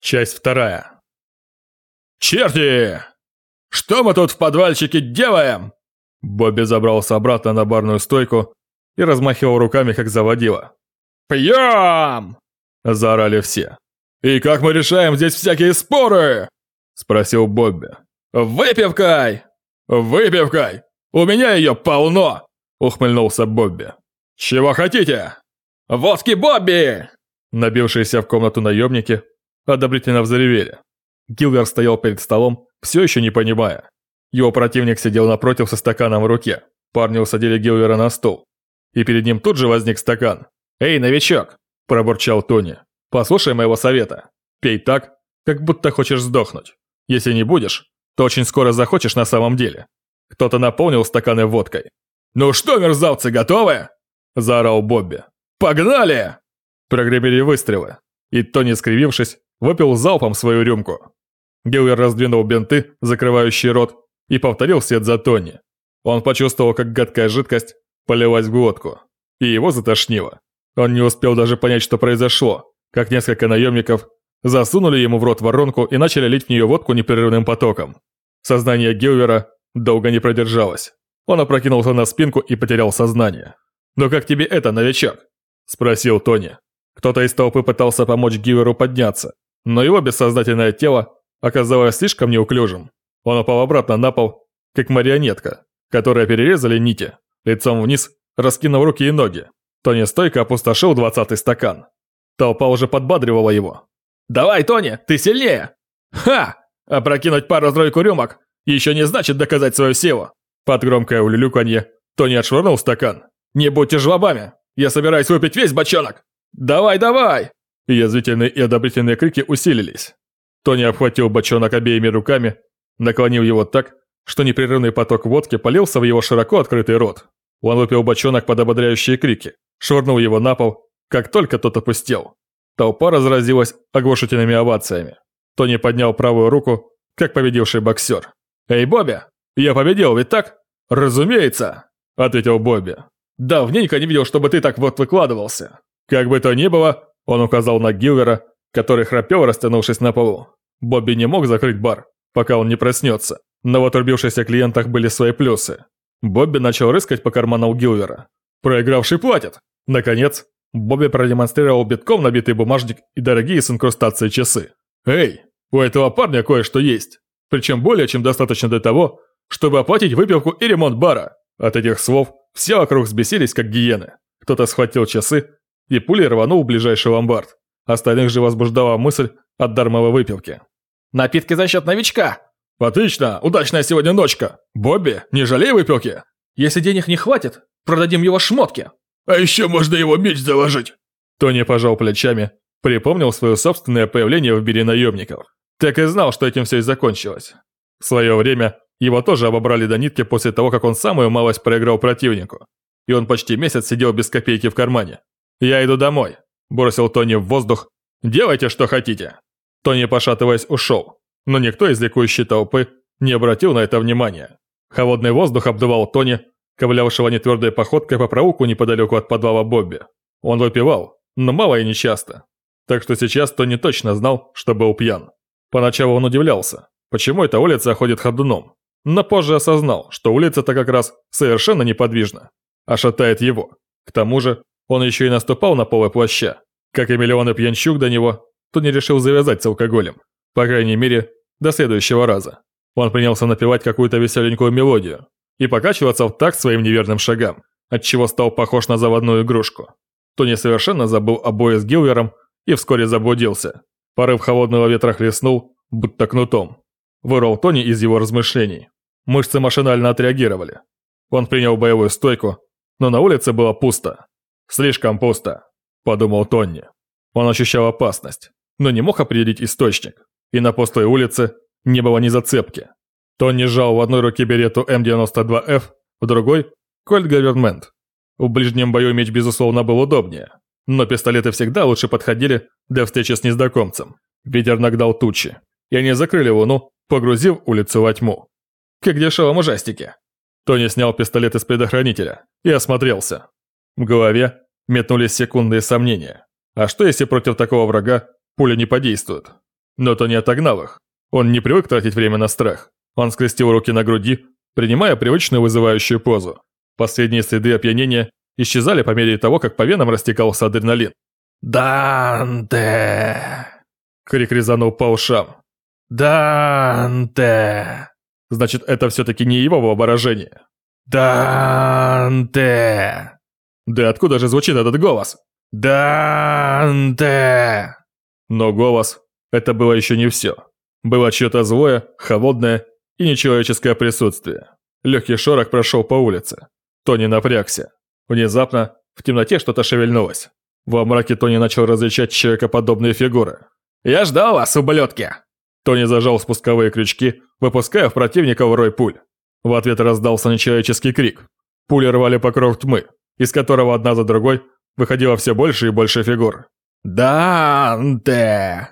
Часть вторая. «Черти! Что мы тут в подвальчике делаем?» Бобби забрался обратно на барную стойку и размахивал руками, как заводила. «Пьем!» – заорали все. «И как мы решаем здесь всякие споры?» – спросил Бобби. «Выпивкой! Выпивкой! У меня ее полно!» – ухмыльнулся Бобби. «Чего хотите?» «Водки Бобби!» Набившиеся в комнату наемники одобрительно взревели. Гилвер стоял перед столом, все еще не понимая. Его противник сидел напротив со стаканом в руке. Парни усадили Гилвера на стол. И перед ним тут же возник стакан. «Эй, новичок!» – пробурчал Тони. «Послушай моего совета. Пей так, как будто хочешь сдохнуть. Если не будешь, то очень скоро захочешь на самом деле». Кто-то наполнил стаканы водкой. «Ну что, мерзавцы, готовы?» – заорал Бобби. «Погнали!» Прогремели выстрелы, и Тони, скривившись, выпил залпом свою рюмку. Гилвер раздвинул бинты, закрывающие рот, и повторил след за Тони. Он почувствовал, как гадкая жидкость полилась в глотку, и его затошнило. Он не успел даже понять, что произошло, как несколько наемников засунули ему в рот воронку и начали лить в нее водку непрерывным потоком. Сознание Гилвера долго не продержалось. Он опрокинулся на спинку и потерял сознание. «Но как тебе это, новичок?» – спросил Тони. Кто-то из толпы пытался помочь Гиверу подняться, но его бессознательное тело оказалось слишком неуклюжим. Он упал обратно на пол, как марионетка, которая перерезали нити, лицом вниз, раскинув руки и ноги. Тони стойко опустошил двадцатый стакан. Толпа уже подбадривала его. «Давай, Тони, ты сильнее!» «Ха! Опрокинуть пару-тройку рюмок еще не значит доказать свою силу!» Под громкое улюлюканье Тони отшвырнул стакан. «Не будьте жлобами! Я собираюсь выпить весь бочонок!» «Давай, давай!» Язвительные и одобрительные крики усилились. Тони обхватил бочонок обеими руками, наклонил его так, что непрерывный поток водки полился в его широко открытый рот. Он выпил бочонок под ободряющие крики, швырнул его на пол, как только тот опустел. Толпа разразилась оглушительными овациями. Тони поднял правую руку, как победивший боксер. «Эй, Бобби, я победил, ведь так?» «Разумеется», — ответил Бобби. «Давненько не видел, чтобы ты так вот выкладывался». Как бы то ни было, он указал на Гилвера, который храпел, растянувшись на полу. Бобби не мог закрыть бар, пока он не проснется. Но в отрубившихся клиентах были свои плюсы. Бобби начал рыскать по карманам Гилвера. Проигравший платит. Наконец, Бобби продемонстрировал битком набитый бумажник и дорогие с инкрустацией часы. «Эй, у этого парня кое-что есть. Причем более чем достаточно для того, чтобы оплатить выпивку и ремонт бара». От этих слов все вокруг взбесились, как гиены. Кто-то схватил часы и пулей рванул в ближайший ломбард. Остальных же возбуждала мысль от дармовой выпивки. «Напитки за счет новичка!» «Отлично! Удачная сегодня ночка! Бобби, не жалей выпивки!» «Если денег не хватит, продадим его шмотки!» «А еще можно его меч заложить!» Тони пожал плечами, припомнил свое собственное появление в мире наемников. Так и знал, что этим все и закончилось. В свое время его тоже обобрали до нитки после того, как он самую малость проиграл противнику. И он почти месяц сидел без копейки в кармане. «Я иду домой», – бросил Тони в воздух. «Делайте, что хотите». Тони, пошатываясь, ушел, но никто из ликующей толпы не обратил на это внимания. Холодный воздух обдувал Тони, ковылявшего нетвердой походкой по проуку неподалеку от подвала Бобби. Он выпивал, но мало и нечасто. Так что сейчас Тони точно знал, что был пьян. Поначалу он удивлялся, почему эта улица ходит ходуном. Но позже осознал, что улица-то как раз совершенно неподвижна, а шатает его. К тому же, он еще и наступал на полы плаща. Как и миллионы пьянчук до него, то не решил завязать с алкоголем. По крайней мере, до следующего раза. Он принялся напевать какую-то веселенькую мелодию и покачиваться в такт своим неверным шагам, отчего стал похож на заводную игрушку. Тони совершенно забыл о бое с Гилвером и вскоре заблудился. Порыв холодного ветра хлестнул, будто кнутом. Вырвал Тони из его размышлений. Мышцы машинально отреагировали. Он принял боевую стойку, но на улице было пусто. «Слишком пусто», – подумал Тонни. Он ощущал опасность, но не мог определить источник, и на пустой улице не было ни зацепки. Тонни сжал в одной руке берету М92Ф, в другой – Кольт Гавермент. В ближнем бою меч, безусловно, был удобнее, но пистолеты всегда лучше подходили для встречи с незнакомцем. Ветер нагнал тучи, и они закрыли луну, погрузив улицу во тьму. Как дешево ужастики. Тони снял пистолет из предохранителя и осмотрелся. В голове метнулись секундные сомнения. А что если против такого врага пуля не подействует? Но Тони отогнал их. Он не привык тратить время на страх. Он скрестил руки на груди, принимая привычную вызывающую позу. Последние следы опьянения исчезали по мере того, как по венам растекался адреналин. «Данте!» Крик резанул по ушам. «Данте!» Значит, это все-таки не его воображение. «Данте!» Да откуда же звучит этот голос? «Данте!» Но голос – это было еще не все. Было чье-то злое, холодное и нечеловеческое присутствие. Легкий шорох прошел по улице. Тони напрягся. Внезапно в темноте что-то шевельнулось. Во мраке Тони начал различать человекоподобные фигуры. «Я ждал вас, ублюдки!» Тони зажал спусковые крючки, выпуская в противника в рой пуль. В ответ раздался нечеловеческий крик. Пули рвали покров тьмы, из которого одна за другой выходило все больше и больше фигур. «Данте!»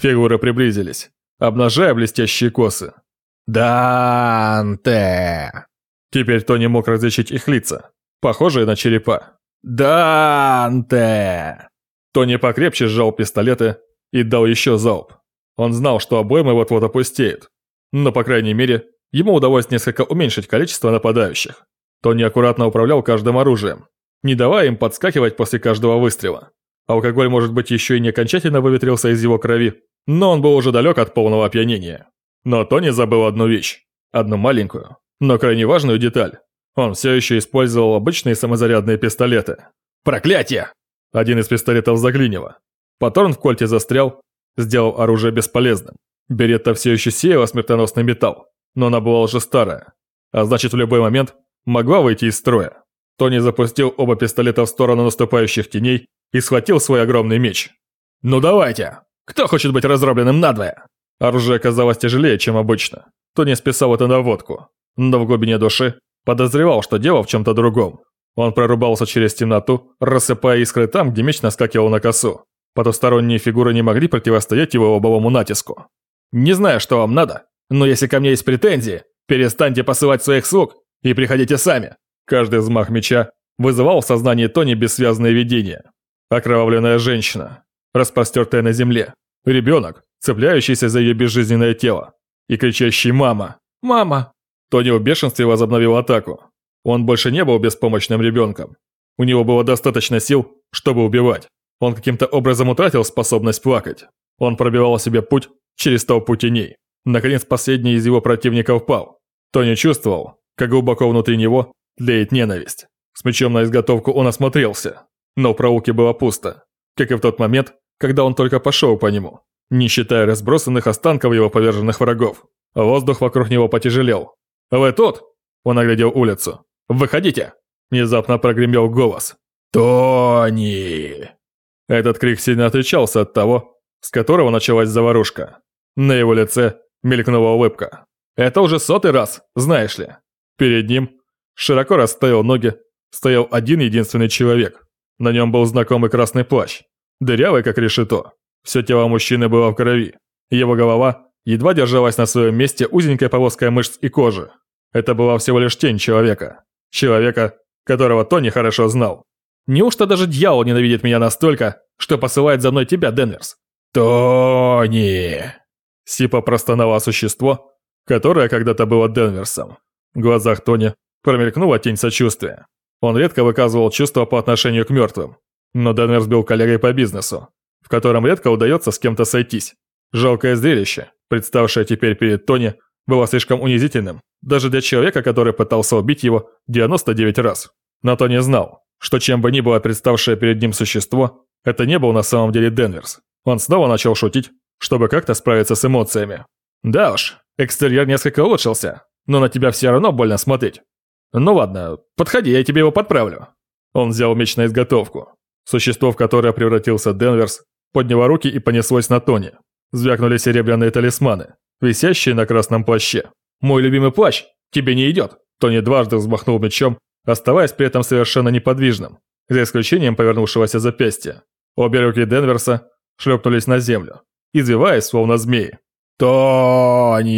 Фигуры приблизились, обнажая блестящие косы. «Данте!» Теперь Тони мог различить их лица, похожие на черепа. «Данте!» Тони покрепче сжал пистолеты и дал еще залп. Он знал, что обоймы вот-вот опустеют. Но, по крайней мере, ему удалось несколько уменьшить количество нападающих. Тони аккуратно управлял каждым оружием, не давая им подскакивать после каждого выстрела. Алкоголь, может быть, еще и не окончательно выветрился из его крови, но он был уже далек от полного опьянения. Но Тони забыл одну вещь. Одну маленькую, но крайне важную деталь. Он все еще использовал обычные самозарядные пистолеты. Проклятие! Один из пистолетов заклинило. Патрон в кольте застрял, сделал оружие бесполезным. Беретта все еще сеяла смертоносный металл, но она была уже старая, а значит в любой момент могла выйти из строя. Тони запустил оба пистолета в сторону наступающих теней и схватил свой огромный меч. «Ну давайте! Кто хочет быть разрубленным надвое?» Оружие оказалось тяжелее, чем обычно. Тони списал это на водку, но в глубине души подозревал, что дело в чем-то другом. Он прорубался через темноту, рассыпая искры там, где меч наскакивал на косу. Потусторонние фигуры не могли противостоять его лобовому натиску. «Не знаю, что вам надо, но если ко мне есть претензии, перестаньте посылать своих слуг и приходите сами». Каждый взмах меча вызывал в сознании Тони бессвязное видение. Окровавленная женщина, распростертая на земле, ребенок, цепляющийся за ее безжизненное тело, и кричащий «Мама! Мама!». Тони в бешенстве возобновил атаку. Он больше не был беспомощным ребенком. У него было достаточно сил, чтобы убивать. Он каким-то образом утратил способность плакать. Он пробивал себе путь через толпу теней. Наконец, последний из его противников пал. Тони чувствовал, как глубоко внутри него тлеет ненависть. С мечом на изготовку он осмотрелся, но в проулке было пусто, как и в тот момент, когда он только пошел по нему, не считая разбросанных останков его поверженных врагов. Воздух вокруг него потяжелел. «Вы тут?» Он оглядел улицу. «Выходите!» Внезапно прогремел голос. «Тони!» Этот крик сильно отличался от того, с которого началась заварушка. На его лице мелькнула улыбка. Это уже сотый раз, знаешь ли. Перед ним, широко расставил ноги, стоял один единственный человек. На нем был знакомый красный плащ, дырявый как решето. Все тело мужчины было в крови. Его голова едва держалась на своем месте узенькая полоска мышц и кожи. Это была всего лишь тень человека. Человека, которого Тони хорошо знал. Неужто даже дьявол ненавидит меня настолько, что посылает за мной тебя, Денверс? Тони! Сипа простонало существо, которое когда-то было Денверсом. В глазах Тони промелькнула тень сочувствия. Он редко выказывал чувства по отношению к мертвым. Но Денверс был коллегой по бизнесу, в котором редко удается с кем-то сойтись. Жалкое зрелище, представшее теперь перед Тони, было слишком унизительным, даже для человека, который пытался убить его 99 раз. Но Тони знал, что чем бы ни было представшее перед ним существо, это не был на самом деле Денверс. Он снова начал шутить, чтобы как-то справиться с эмоциями. «Да уж, экстерьер несколько улучшился, но на тебя все равно больно смотреть. Ну ладно, подходи, я тебе его подправлю». Он взял меч на изготовку. Существо, в которое превратился Денверс, подняло руки и понеслось на Тони. Звякнули серебряные талисманы, висящие на красном плаще. «Мой любимый плащ тебе не идет!» Тони дважды взмахнул мечом оставаясь при этом совершенно неподвижным, за исключением повернувшегося запястья. Обе руки Денверса шлепнулись на землю, извиваясь, словно змеи. «Тони!»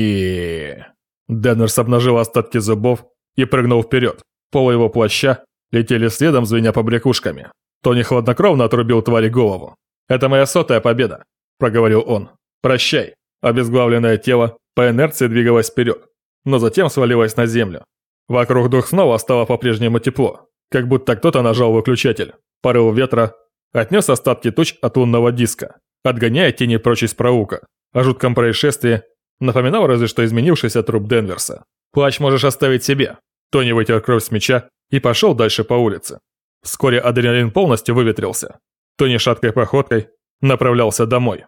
Денверс обнажил остатки зубов и прыгнул вперед. Полы его плаща летели следом, звеня побрякушками. Тони хладнокровно отрубил твари голову. «Это моя сотая победа», – проговорил он. Прощай. Обезглавленное тело по инерции двигалось вперед, но затем свалилось на землю. Вокруг дух снова стало по-прежнему тепло, как будто кто-то нажал выключатель. Порыв ветра отнес остатки туч от лунного диска, отгоняя тени прочь из проука. О жутком происшествии напоминал разве что изменившийся труп Денверса. «Плащ можешь оставить себе». Тони вытер кровь с меча и пошел дальше по улице. Вскоре адреналин полностью выветрился. Тони шаткой походкой направлялся домой.